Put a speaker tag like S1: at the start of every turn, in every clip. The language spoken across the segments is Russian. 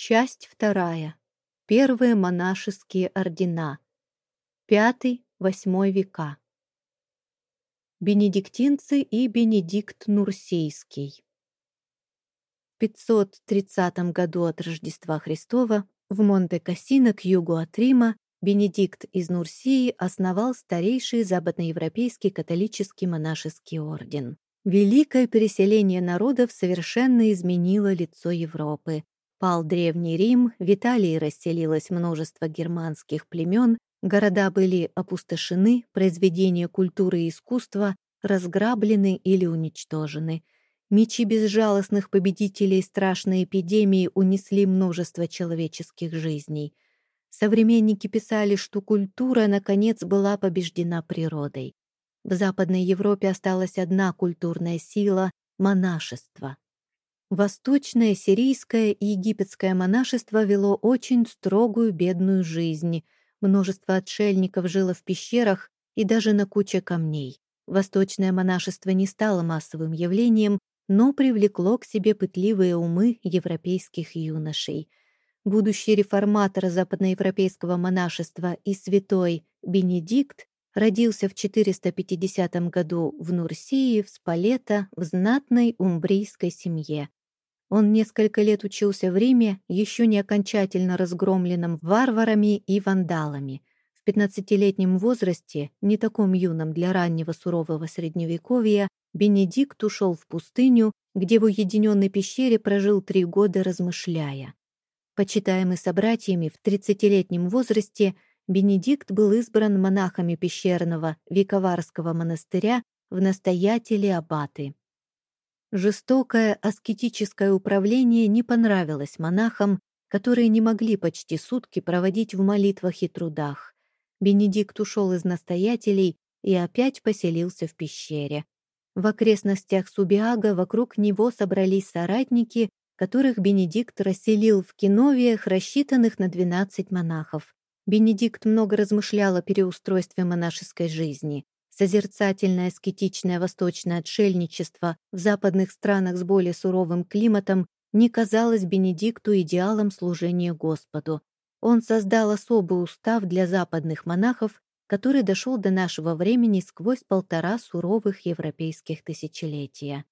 S1: Часть вторая. Первые монашеские ордена. Пятый-восьмой века. Бенедиктинцы и Бенедикт Нурсейский. В 530 году от Рождества Христова в Монте-Кассино к югу от Рима Бенедикт из Нурсии основал старейший западноевропейский католический монашеский орден. Великое переселение народов совершенно изменило лицо Европы, Пал Древний Рим, в Италии расселилось множество германских племен, города были опустошены, произведения культуры и искусства разграблены или уничтожены. Мечи безжалостных победителей страшной эпидемии унесли множество человеческих жизней. Современники писали, что культура, наконец, была побеждена природой. В Западной Европе осталась одна культурная сила — монашество. Восточное, сирийское и египетское монашество вело очень строгую бедную жизнь. Множество отшельников жило в пещерах и даже на куче камней. Восточное монашество не стало массовым явлением, но привлекло к себе пытливые умы европейских юношей. Будущий реформатор западноевропейского монашества и святой Бенедикт родился в 450 году в Нурсии, в Спалета, в знатной умбрийской семье. Он несколько лет учился в Риме, еще не окончательно разгромленном варварами и вандалами. В пятнадцатилетнем возрасте, не таком юном для раннего сурового средневековья, Бенедикт ушел в пустыню, где в уединенной пещере прожил три года, размышляя. Почитаемый собратьями в тридцатилетнем возрасте, Бенедикт был избран монахами пещерного Виковарского монастыря в настоятели аббаты. Жестокое аскетическое управление не понравилось монахам, которые не могли почти сутки проводить в молитвах и трудах. Бенедикт ушел из настоятелей и опять поселился в пещере. В окрестностях Субиага вокруг него собрались соратники, которых Бенедикт расселил в киновиях, рассчитанных на 12 монахов. Бенедикт много размышлял о переустройстве монашеской жизни. Созерцательное аскетичное восточное отшельничество в западных странах с более суровым климатом не казалось Бенедикту идеалом служения Господу. Он создал особый устав для западных монахов, который дошел до нашего времени сквозь полтора суровых европейских тысячелетия.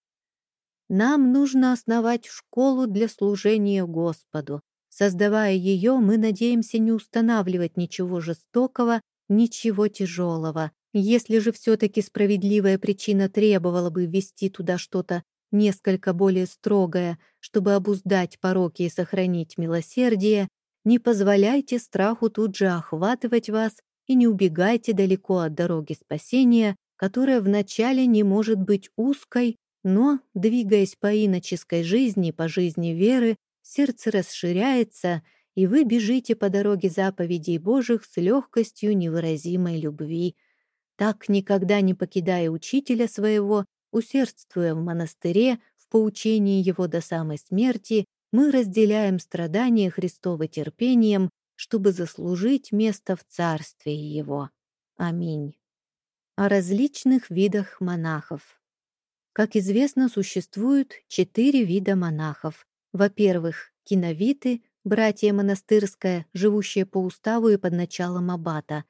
S1: Нам нужно основать школу для служения Господу. Создавая ее, мы надеемся не устанавливать ничего жестокого, ничего тяжелого, если же все-таки справедливая причина требовала бы ввести туда что-то несколько более строгое, чтобы обуздать пороки и сохранить милосердие, не позволяйте страху тут же охватывать вас и не убегайте далеко от дороги спасения, которая вначале не может быть узкой, но, двигаясь по иноческой жизни, по жизни веры, сердце расширяется, и вы бежите по дороге заповедей Божьих с легкостью невыразимой любви, так, никогда не покидая учителя своего, усердствуя в монастыре, в поучении его до самой смерти, мы разделяем страдания Христова терпением, чтобы заслужить место в Царстве Его. Аминь. О различных видах монахов. Как известно, существуют четыре вида монахов. Во-первых, киновиты, братья монастырская, живущие по уставу и под началом аббата.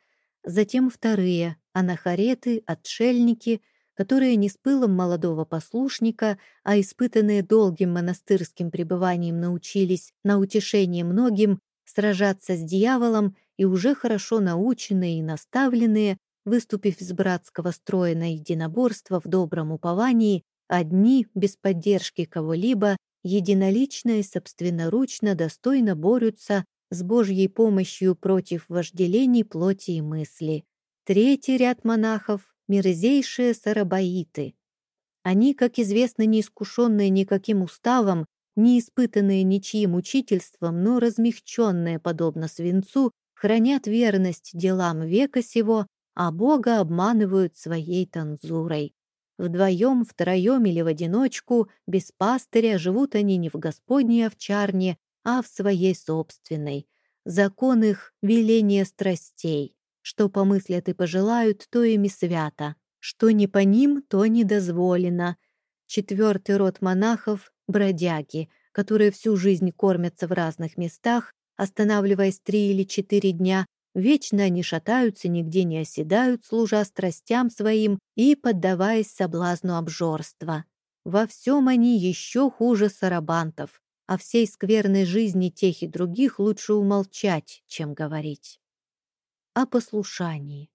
S1: Затем вторые, анахареты, отшельники, которые не с пылом молодого послушника, а испытанные долгим монастырским пребыванием научились на утешение многим сражаться с дьяволом и уже хорошо наученные и наставленные, выступив из братского строя на единоборство в добром уповании, одни, без поддержки кого-либо, единолично и собственноручно достойно борются с Божьей помощью против вожделений плоти и мысли. Третий ряд монахов — мерзейшие сарабаиты. Они, как известно, не искушенные никаким уставом, не испытанные ничьим учительством, но размягченные, подобно свинцу, хранят верность делам века сего, а Бога обманывают своей танзурой. Вдвоем, втроем или в одиночку, без пастыря, живут они не в Господней овчарне, а в своей собственной. Закон их — веление страстей. Что помыслят и пожелают, то ими свято. Что не по ним, то не дозволено. Четвертый род монахов — бродяги, которые всю жизнь кормятся в разных местах, останавливаясь три или четыре дня, вечно они шатаются, нигде не оседают, служа страстям своим и поддаваясь соблазну обжорства. Во всем они еще хуже сарабантов, о всей скверной жизни тех и других лучше умолчать, чем говорить. О послушании.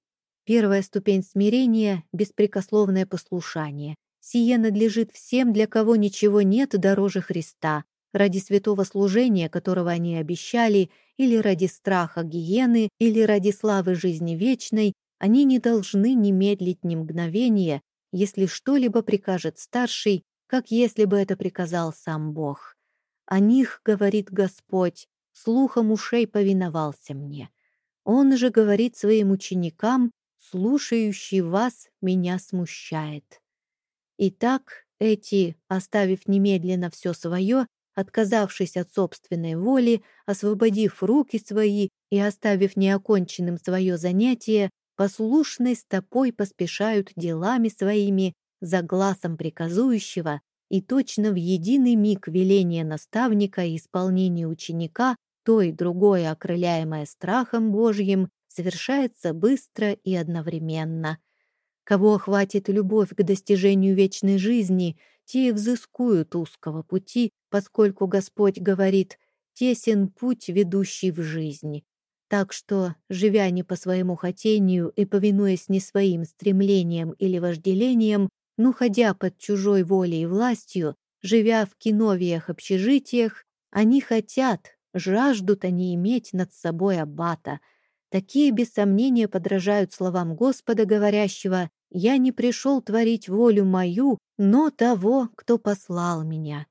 S1: Первая ступень смирения — беспрекословное послушание. Сие надлежит всем, для кого ничего нет дороже Христа, ради святого служения, которого они обещали, или ради страха гиены, или ради славы жизни вечной, они не должны ни медлить ни мгновения, если что-либо прикажет старший, как если бы это приказал сам Бог. О них, говорит Господь, слухом ушей повиновался мне. Он же говорит своим ученикам, слушающий вас меня смущает. Итак, эти, оставив немедленно все свое, отказавшись от собственной воли, освободив руки свои и оставив неоконченным свое занятие, послушной стопой поспешают делами своими за глазом приказующего и точно в единый миг веления наставника и исполнения ученика то и другое, окрыляемое страхом Божьим, совершается быстро и одновременно. Кого охватит любовь к достижению вечной жизни, те взыскуют узкого пути, поскольку Господь говорит «тесен путь, ведущий в жизнь». Так что, живя не по своему хотению и повинуясь не своим стремлениям или вожделениям, но ходя под чужой волей и властью, живя в киновиях-общежитиях, они хотят, жаждут они иметь над собой аббата. Такие без сомнения подражают словам Господа, говорящего «Я не пришел творить волю мою, но того, кто послал меня».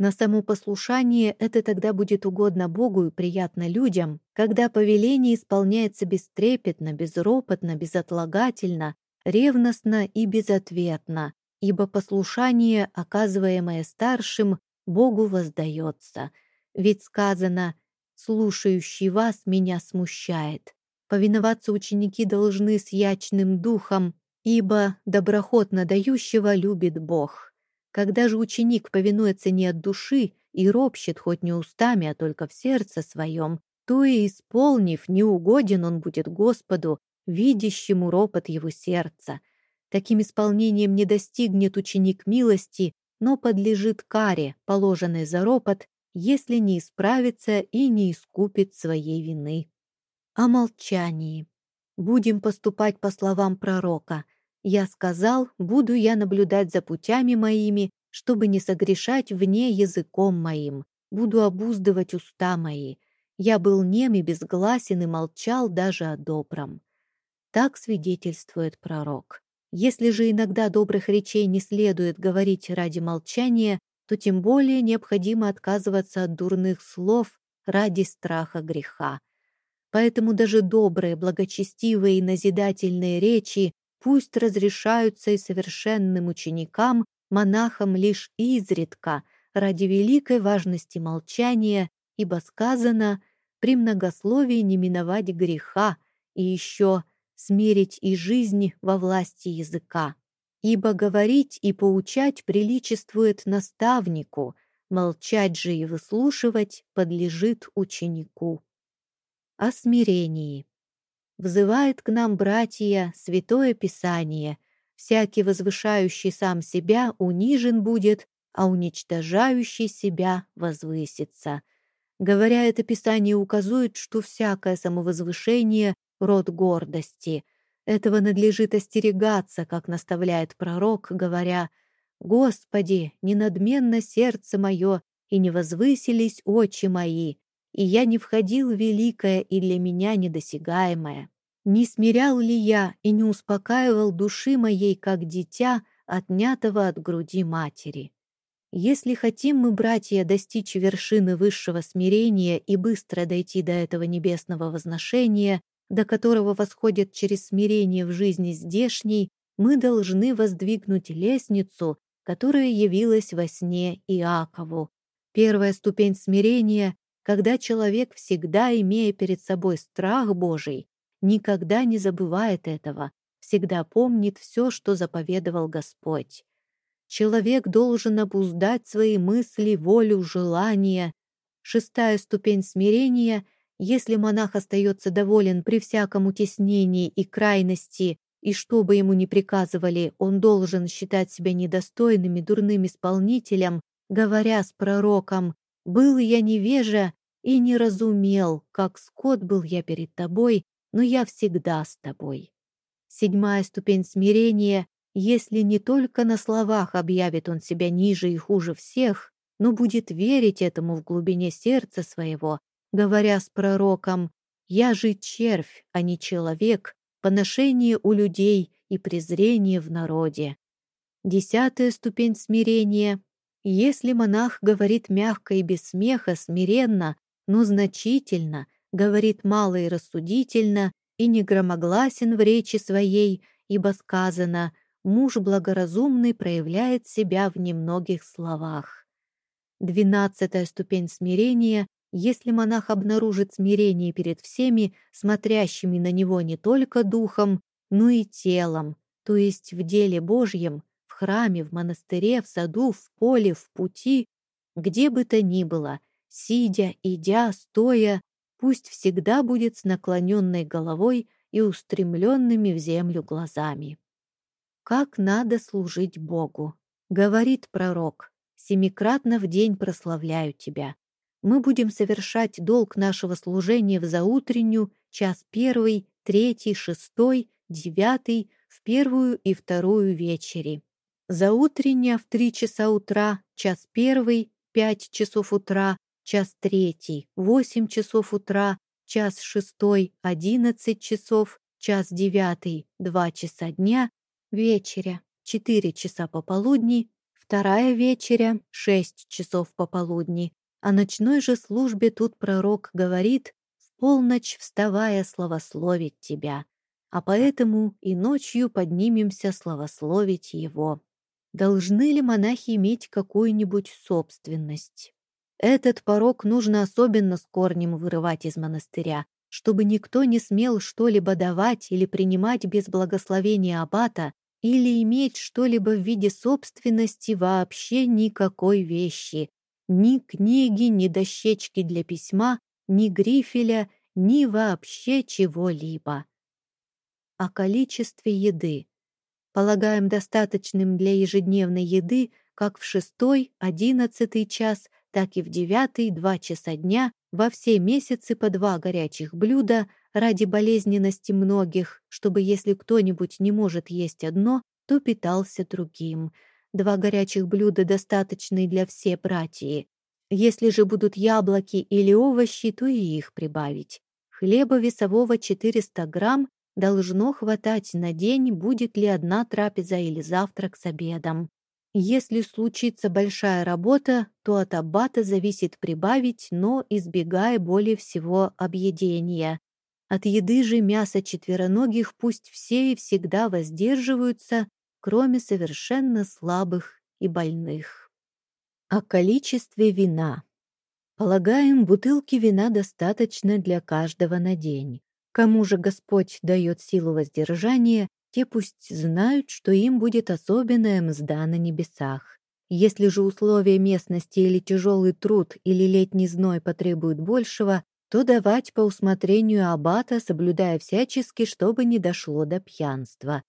S1: На само послушание это тогда будет угодно Богу и приятно людям, когда повеление исполняется бестрепетно, безропотно, безотлагательно, ревностно и безответно, ибо послушание, оказываемое старшим, Богу воздается. Ведь сказано «слушающий вас меня смущает». Повиноваться ученики должны с ячным духом, ибо доброхотно дающего любит Бог. Когда же ученик повинуется не от души и ропщет хоть не устами, а только в сердце своем, то и исполнив, неугоден он будет Господу, видящему ропот его сердца. Таким исполнением не достигнет ученик милости, но подлежит каре, положенной за ропот, если не исправится и не искупит своей вины. О молчании. Будем поступать по словам пророка. Я сказал, буду я наблюдать за путями моими, чтобы не согрешать вне языком моим. Буду обуздывать уста мои. Я был нем и безгласен и молчал даже о добром. Так свидетельствует пророк. Если же иногда добрых речей не следует говорить ради молчания, то тем более необходимо отказываться от дурных слов ради страха греха. Поэтому даже добрые, благочестивые и назидательные речи пусть разрешаются и совершенным ученикам, монахам лишь изредка, ради великой важности молчания, ибо сказано «при многословии не миновать греха», и еще смирить и жизнь во власти языка. Ибо говорить и поучать приличествует наставнику, молчать же и выслушивать подлежит ученику. О смирении. Взывает к нам, братья, Святое Писание. Всякий возвышающий сам себя унижен будет, а уничтожающий себя возвысится. Говоря это Писание указывает, что всякое самовозвышение род гордости. Этого надлежит остерегаться, как наставляет пророк, говоря, «Господи, не надменно сердце мое, и не возвысились очи мои, и я не входил в великое и для меня недосягаемое. Не смирял ли я и не успокаивал души моей, как дитя, отнятого от груди матери?» Если хотим мы, братья, достичь вершины высшего смирения и быстро дойти до этого небесного возношения, до которого восходят через смирение в жизни здешней, мы должны воздвигнуть лестницу, которая явилась во сне Иакову. Первая ступень смирения, когда человек, всегда имея перед собой страх Божий, никогда не забывает этого, всегда помнит все, что заповедовал Господь. Человек должен обуздать свои мысли, волю, желания. Шестая ступень смирения — если монах остается доволен при всяком утеснении и крайности, и что бы ему ни приказывали, он должен считать себя недостойным и дурным исполнителем, говоря с пророком «Был я невежа и не разумел, как скот был я перед тобой, но я всегда с тобой». Седьмая ступень смирения, если не только на словах объявит он себя ниже и хуже всех, но будет верить этому в глубине сердца своего, говоря с пророком «Я же червь, а не человек, поношение у людей и презрение в народе». Десятая ступень смирения. Если монах говорит мягко и без смеха, смиренно, но значительно, говорит мало и рассудительно, и не громогласен в речи своей, ибо сказано «муж благоразумный проявляет себя в немногих словах». Двенадцатая ступень смирения если монах обнаружит смирение перед всеми, смотрящими на него не только духом, но и телом, то есть в деле Божьем, в храме, в монастыре, в саду, в поле, в пути, где бы то ни было, сидя, идя, стоя, пусть всегда будет с наклоненной головой и устремленными в землю глазами. «Как надо служить Богу!» — говорит пророк. «Семикратно в день прославляю тебя мы будем совершать долг нашего служения в заутреннюю, час первый, третий, шестой, девятый, в первую и вторую вечери. Заутренняя в три часа утра, час первый, пять часов утра, час третий, восемь часов утра, час шестой, одиннадцать часов, час девятый, два часа дня, вечеря, четыре часа пополудни, вторая вечеря, шесть часов пополудни, о ночной же службе тут пророк говорит, в полночь вставая славословить тебя, а поэтому и ночью поднимемся славословить его. Должны ли монахи иметь какую-нибудь собственность? Этот порог нужно особенно с корнем вырывать из монастыря, чтобы никто не смел что-либо давать или принимать без благословения аббата или иметь что-либо в виде собственности вообще никакой вещи, ни книги, ни дощечки для письма, ни грифеля, ни вообще чего-либо. О количестве еды. Полагаем достаточным для ежедневной еды как в шестой, одиннадцатый час, так и в девятый, два часа дня, во все месяцы по два горячих блюда ради болезненности многих, чтобы если кто-нибудь не может есть одно, то питался другим – Два горячих блюда достаточные для всей братьи. Если же будут яблоки или овощи, то и их прибавить. Хлеба весового 400 грамм должно хватать на день, будет ли одна трапеза или завтрак с обедом. Если случится большая работа, то от аббата зависит прибавить, но избегая более всего объедения. От еды же мяса четвероногих пусть все и всегда воздерживаются, кроме совершенно слабых и больных. О количестве вина. Полагаем, бутылки вина достаточно для каждого на день. Кому же Господь дает силу воздержания, те пусть знают, что им будет особенная мзда на небесах. Если же условия местности или тяжелый труд или летний зной потребуют большего, то давать по усмотрению аббата, соблюдая всячески, чтобы не дошло до пьянства.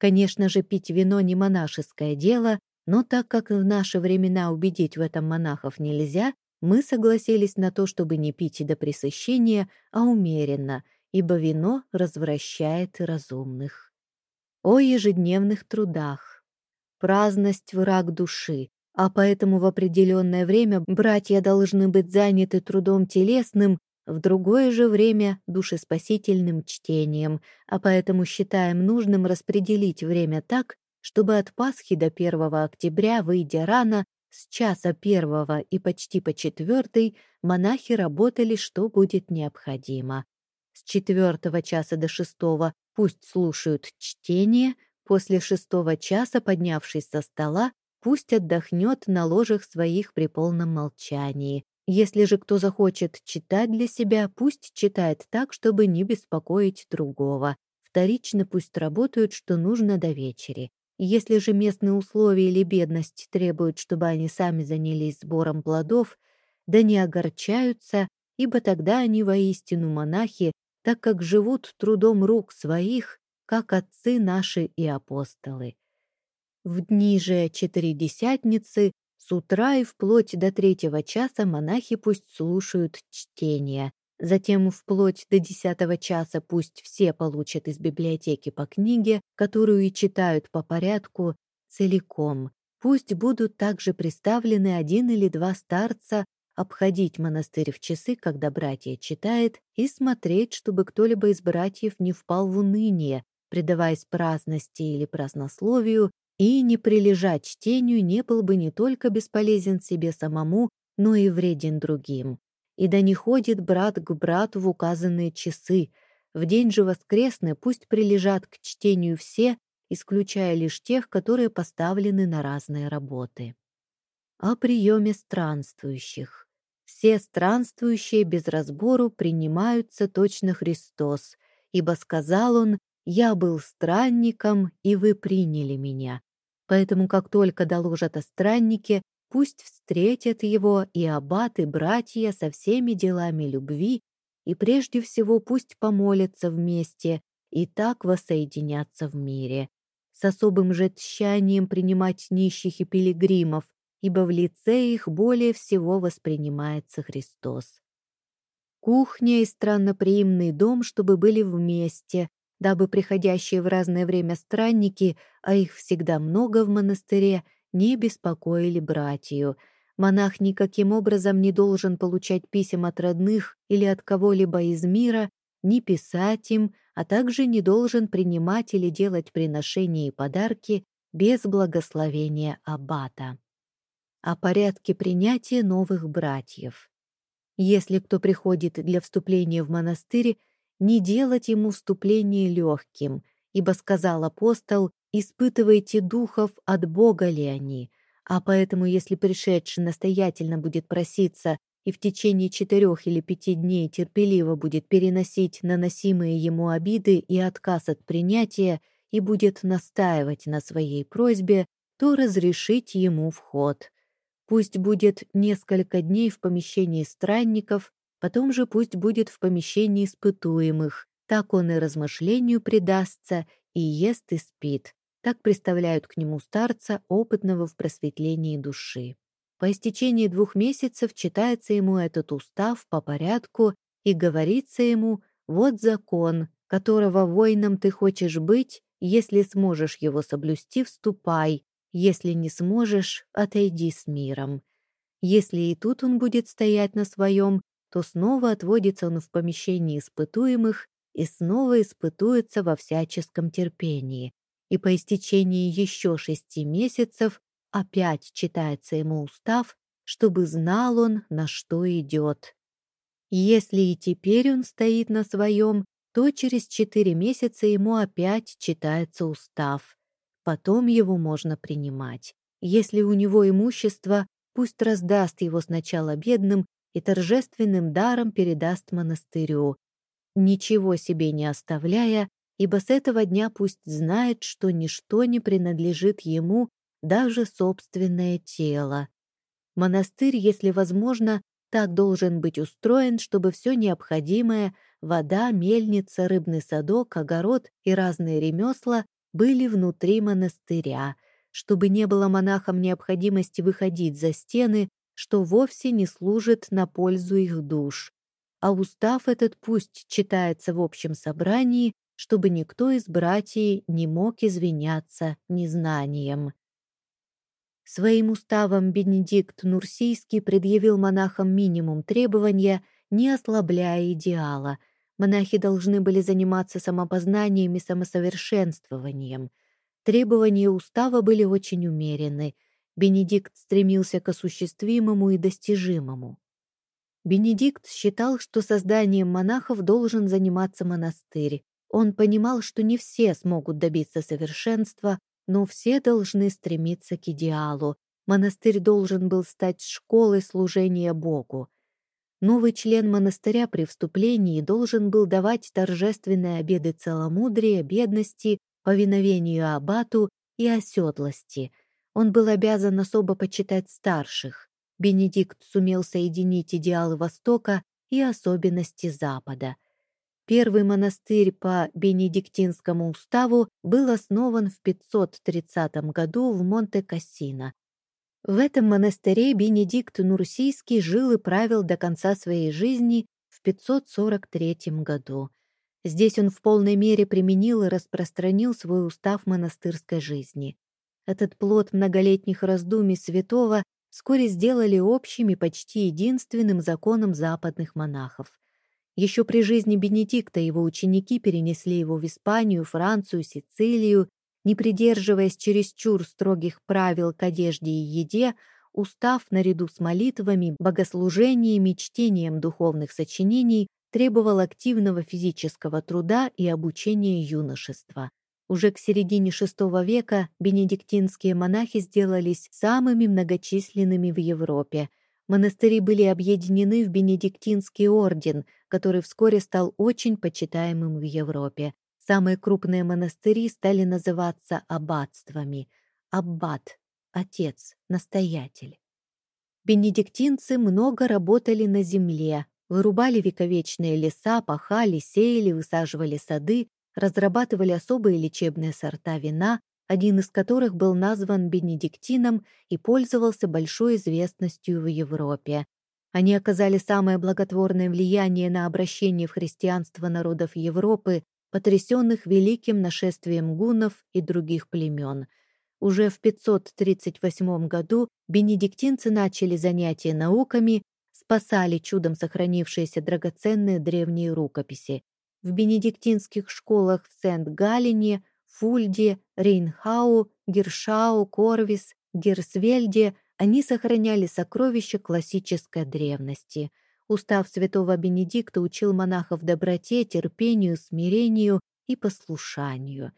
S1: Конечно же, пить вино не монашеское дело, но так как в наши времена убедить в этом монахов нельзя, мы согласились на то, чтобы не пить до пресыщения, а умеренно, ибо вино развращает разумных. О ежедневных трудах. Праздность – враг души, а поэтому в определенное время братья должны быть заняты трудом телесным, в другое же время душеспасительным чтением, а поэтому считаем нужным распределить время так, чтобы от Пасхи до 1 октября, выйдя рано, с часа первого и почти по четвертый монахи работали, что будет необходимо. С четвертого часа до шестого пусть слушают чтение, после шестого часа, поднявшись со стола, пусть отдохнет на ложах своих при полном молчании. Если же кто захочет читать для себя, пусть читает так, чтобы не беспокоить другого. Вторично пусть работают, что нужно до вечери. Если же местные условия или бедность требуют, чтобы они сами занялись сбором плодов, да не огорчаются, ибо тогда они воистину монахи, так как живут трудом рук своих, как отцы наши и апостолы. В дни же Четыредесятницы с утра и вплоть до третьего часа монахи пусть слушают чтение, затем вплоть до десятого часа пусть все получат из библиотеки по книге, которую и читают по порядку целиком. Пусть будут также представлены один или два старца обходить монастырь в часы, когда братья читает, и смотреть, чтобы кто-либо из братьев не впал в уныние, предаваясь праздности или празднословию, и не прилежать чтению не был бы не только бесполезен себе самому, но и вреден другим. И да не ходит брат к брату в указанные часы. В день же воскресный пусть прилежат к чтению все, исключая лишь тех, которые поставлены на разные работы. О приеме странствующих. Все странствующие без разбору принимаются точно Христос, ибо сказал он, «Я был странником, и вы приняли меня, Поэтому как только доложат о страннике, пусть встретят его и аббат, и братья со всеми делами любви, и прежде всего пусть помолятся вместе и так воссоединятся в мире. С особым же тщанием принимать нищих и пилигримов, ибо в лице их более всего воспринимается Христос. Кухня и странноприимный дом, чтобы были вместе, дабы приходящие в разное время странники, а их всегда много в монастыре, не беспокоили братью. Монах никаким образом не должен получать писем от родных или от кого-либо из мира, не писать им, а также не должен принимать или делать приношения и подарки без благословения аббата. О порядке принятия новых братьев. Если кто приходит для вступления в монастырь, не делать ему вступление легким, ибо сказал апостол, испытывайте духов, от Бога ли они, а поэтому, если пришедший настоятельно будет проситься и в течение четырех или пяти дней терпеливо будет переносить наносимые ему обиды и отказ от принятия и будет настаивать на своей просьбе, то разрешить ему вход. Пусть будет несколько дней в помещении странников, Потом же пусть будет в помещении испытуемых. Так он и размышлению предастся, и ест, и спит. Так представляют к нему старца, опытного в просветлении души. По истечении двух месяцев читается ему этот устав по порядку и говорится ему «Вот закон, которого воином ты хочешь быть, если сможешь его соблюсти, вступай, если не сможешь, отойди с миром». Если и тут он будет стоять на своем, то снова отводится он в помещении испытуемых и снова испытуется во всяческом терпении. И по истечении еще шести месяцев опять читается ему устав, чтобы знал он, на что идет. Если и теперь он стоит на своем, то через четыре месяца ему опять читается устав. Потом его можно принимать. Если у него имущество, пусть раздаст его сначала бедным и торжественным даром передаст монастырю, ничего себе не оставляя, ибо с этого дня пусть знает, что ничто не принадлежит ему, даже собственное тело. Монастырь, если возможно, так должен быть устроен, чтобы все необходимое — вода, мельница, рыбный садок, огород и разные ремесла — были внутри монастыря, чтобы не было монахам необходимости выходить за стены, что вовсе не служит на пользу их душ. А устав этот пусть читается в общем собрании, чтобы никто из братьев не мог извиняться незнанием. Своим уставом Бенедикт Нурсийский предъявил монахам минимум требования, не ослабляя идеала. Монахи должны были заниматься самопознанием и самосовершенствованием. Требования устава были очень умеренны — Бенедикт стремился к осуществимому и достижимому. Бенедикт считал, что созданием монахов должен заниматься монастырь. Он понимал, что не все смогут добиться совершенства, но все должны стремиться к идеалу. Монастырь должен был стать школой служения Богу. Новый член монастыря при вступлении должен был давать торжественные обеды целомудрия, бедности, повиновению аббату и оседлости. Он был обязан особо почитать старших. Бенедикт сумел соединить идеалы Востока и особенности Запада. Первый монастырь по Бенедиктинскому уставу был основан в 530 году в Монте-Кассино. В этом монастыре Бенедикт Нурсийский жил и правил до конца своей жизни в 543 году. Здесь он в полной мере применил и распространил свой устав монастырской жизни. Этот плод многолетних раздумий святого вскоре сделали общим и почти единственным законом западных монахов. Еще при жизни Бенедикта его ученики перенесли его в Испанию, Францию, Сицилию, не придерживаясь чересчур строгих правил к одежде и еде, устав наряду с молитвами, богослужениями, чтением духовных сочинений требовал активного физического труда и обучения юношества. Уже к середине VI века бенедиктинские монахи сделались самыми многочисленными в Европе. Монастыри были объединены в Бенедиктинский орден, который вскоре стал очень почитаемым в Европе. Самые крупные монастыри стали называться аббатствами. Аббат — отец, настоятель. Бенедиктинцы много работали на земле, вырубали вековечные леса, пахали, сеяли, высаживали сады, разрабатывали особые лечебные сорта вина, один из которых был назван бенедиктином и пользовался большой известностью в Европе. Они оказали самое благотворное влияние на обращение в христианство народов Европы, потрясенных великим нашествием гуннов и других племен. Уже в 538 году бенедиктинцы начали занятия науками, спасали чудом сохранившиеся драгоценные древние рукописи. В бенедиктинских школах в Сент-Галлене, Фульде, Рейнхау, Гершау, Корвис, Герсвельде они сохраняли сокровища классической древности. Устав святого Бенедикта учил монахов доброте, терпению, смирению и послушанию.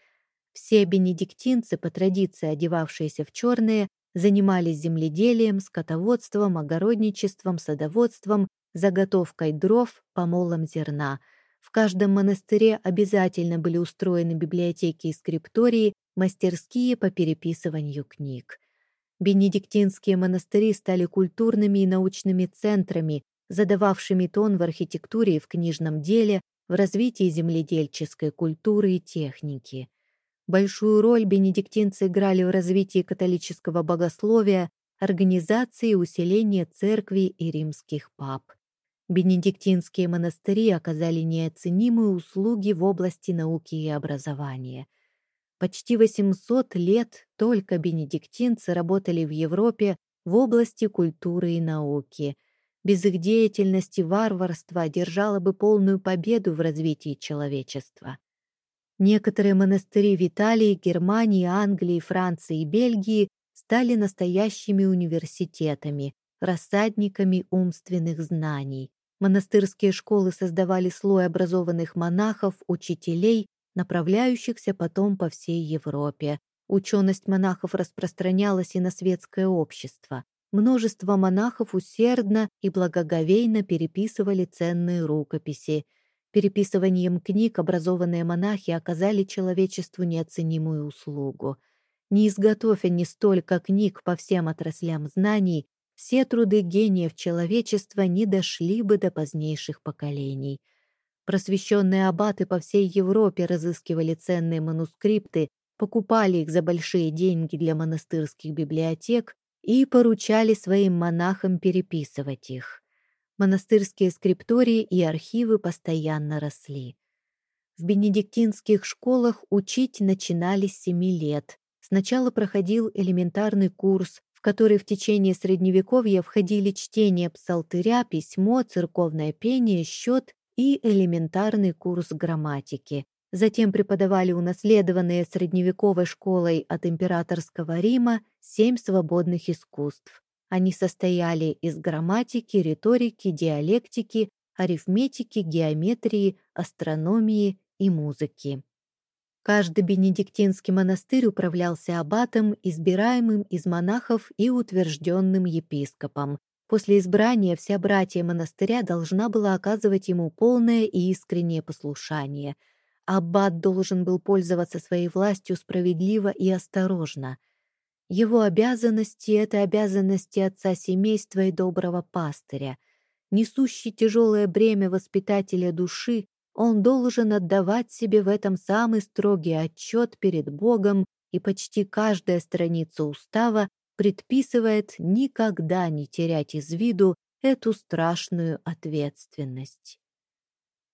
S1: Все бенедиктинцы, по традиции одевавшиеся в черные, занимались земледелием, скотоводством, огородничеством, садоводством, заготовкой дров, помолом зерна – в каждом монастыре обязательно были устроены библиотеки и скриптории, мастерские по переписыванию книг. Бенедиктинские монастыри стали культурными и научными центрами, задававшими тон в архитектуре и в книжном деле, в развитии земледельческой культуры и техники. Большую роль бенедиктинцы играли в развитии католического богословия, организации и усилении церкви и римских пап. Бенедиктинские монастыри оказали неоценимые услуги в области науки и образования. Почти 800 лет только бенедиктинцы работали в Европе в области культуры и науки. Без их деятельности варварство одержало бы полную победу в развитии человечества. Некоторые монастыри в Италии, Германии, Англии, Франции и Бельгии стали настоящими университетами, рассадниками умственных знаний. Монастырские школы создавали слой образованных монахов, учителей, направляющихся потом по всей Европе. Ученость монахов распространялась и на светское общество. Множество монахов усердно и благоговейно переписывали ценные рукописи. Переписыванием книг образованные монахи оказали человечеству неоценимую услугу. Не изготовя не столько книг по всем отраслям знаний, все труды гениев человечества не дошли бы до позднейших поколений. Просвещенные аббаты по всей Европе разыскивали ценные манускрипты, покупали их за большие деньги для монастырских библиотек и поручали своим монахам переписывать их. Монастырские скриптории и архивы постоянно росли. В бенедиктинских школах учить начинали с семи лет. Сначала проходил элементарный курс, который в течение Средневековья входили чтение псалтыря, письмо, церковное пение, счет и элементарный курс грамматики. Затем преподавали унаследованные средневековой школой от императорского Рима семь свободных искусств. Они состояли из грамматики, риторики, диалектики, арифметики, геометрии, астрономии и музыки. Каждый бенедиктинский монастырь управлялся аббатом, избираемым из монахов и утвержденным епископом. После избрания вся братья монастыря должна была оказывать ему полное и искреннее послушание. аббат должен был пользоваться своей властью справедливо и осторожно. Его обязанности — это обязанности отца семейства и доброго пастыря. Несущий тяжелое бремя воспитателя души, он должен отдавать себе в этом самый строгий отчет перед Богом, и почти каждая страница устава предписывает никогда не терять из виду эту страшную ответственность.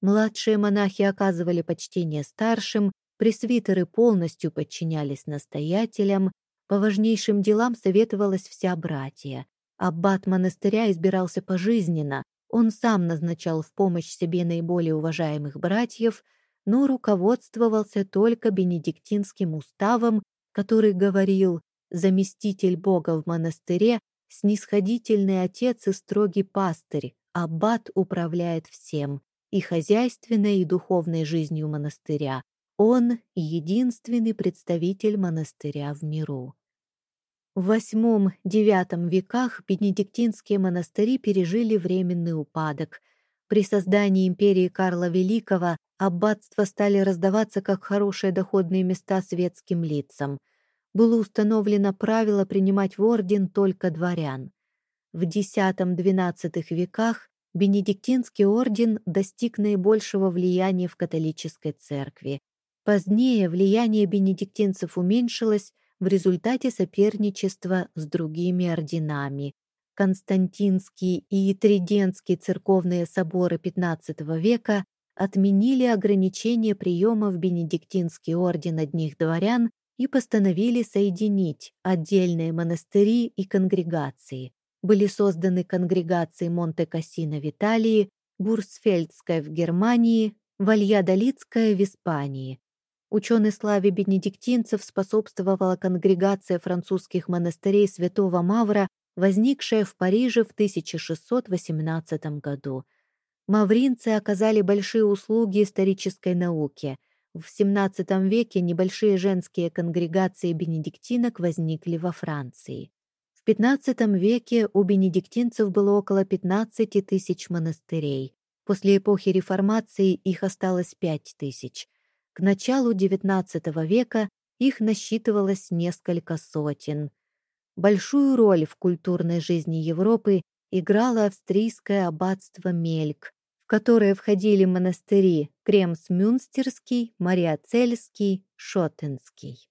S1: Младшие монахи оказывали почтение старшим, пресвитеры полностью подчинялись настоятелям, по важнейшим делам советовалась вся братья. Аббат монастыря избирался пожизненно, он сам назначал в помощь себе наиболее уважаемых братьев, но руководствовался только бенедиктинским уставом, который говорил «заместитель Бога в монастыре, снисходительный отец и строгий пастырь, аббат управляет всем, и хозяйственной, и духовной жизнью монастыря. Он — единственный представитель монастыря в миру. В VIII-IX веках бенедиктинские монастыри пережили временный упадок. При создании империи Карла Великого аббатства стали раздаваться как хорошие доходные места светским лицам. Было установлено правило принимать в орден только дворян. В X-XII веках Бенедиктинский орден достиг наибольшего влияния в католической церкви. Позднее влияние бенедиктинцев уменьшилось в результате соперничества с другими орденами. Константинский и Тридентский церковные соборы XV века отменили ограничение приема в Бенедиктинский орден одних дворян и постановили соединить отдельные монастыри и конгрегации были созданы конгрегации Монте-Кассино в Италии, Бурсфельдская в Германии, Вальядолицкая в Испании. Ученой славе бенедиктинцев способствовала конгрегация французских монастырей Святого Мавра, возникшая в Париже в 1618 году. Мавринцы оказали большие услуги исторической науке. В XVII веке небольшие женские конгрегации бенедиктинок возникли во Франции. В XV веке у бенедиктинцев было около 15 тысяч монастырей. После эпохи реформации их осталось 5 тысяч. К началу XIX века их насчитывалось несколько сотен. Большую роль в культурной жизни Европы играло австрийское аббатство Мельк, в которое входили монастыри Кремс-Мюнстерский, Мариацельский, Шоттенский.